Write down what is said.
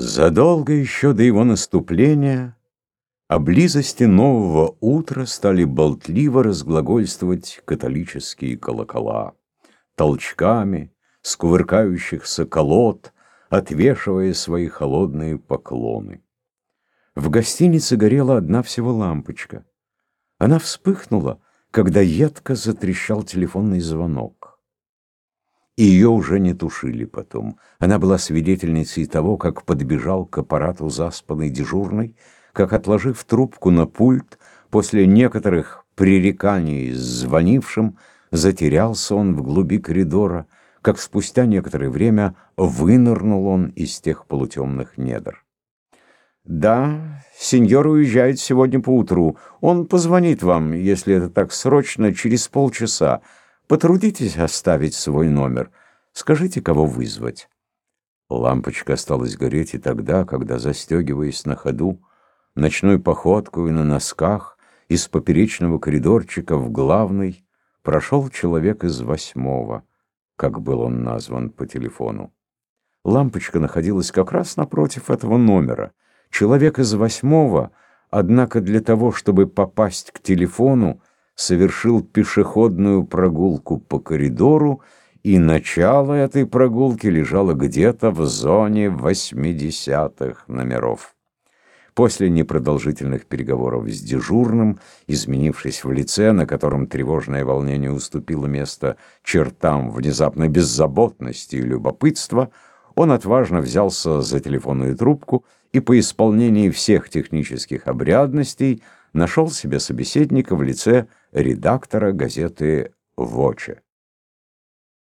Задолго еще до его наступления о близости нового утра стали болтливо разглагольствовать католические колокола, толчками, с кувыркающихся колод, отвешивая свои холодные поклоны. В гостинице горела одна всего лампочка. Она вспыхнула, когда едко затрещал телефонный звонок и ее уже не тушили потом. Она была свидетельницей того, как подбежал к аппарату заспанный дежурный, как, отложив трубку на пульт, после некоторых пререканий с звонившим, затерялся он в глуби коридора, как спустя некоторое время вынырнул он из тех полутемных недр. «Да, сеньор уезжает сегодня поутру. Он позвонит вам, если это так срочно, через полчаса. Потрудитесь оставить свой номер. Скажите, кого вызвать». Лампочка осталась гореть и тогда, когда, застегиваясь на ходу, ночной походкой на носках, из поперечного коридорчика в главный прошел человек из восьмого, как был он назван по телефону. Лампочка находилась как раз напротив этого номера. Человек из восьмого, однако для того, чтобы попасть к телефону, совершил пешеходную прогулку по коридору, и начало этой прогулки лежало где-то в зоне восьмидесятых номеров. После непродолжительных переговоров с дежурным, изменившись в лице, на котором тревожное волнение уступило место чертам внезапной беззаботности и любопытства, он отважно взялся за телефонную трубку и по исполнении всех технических обрядностей нашел себе собеседника в лице редактора газеты «Воче».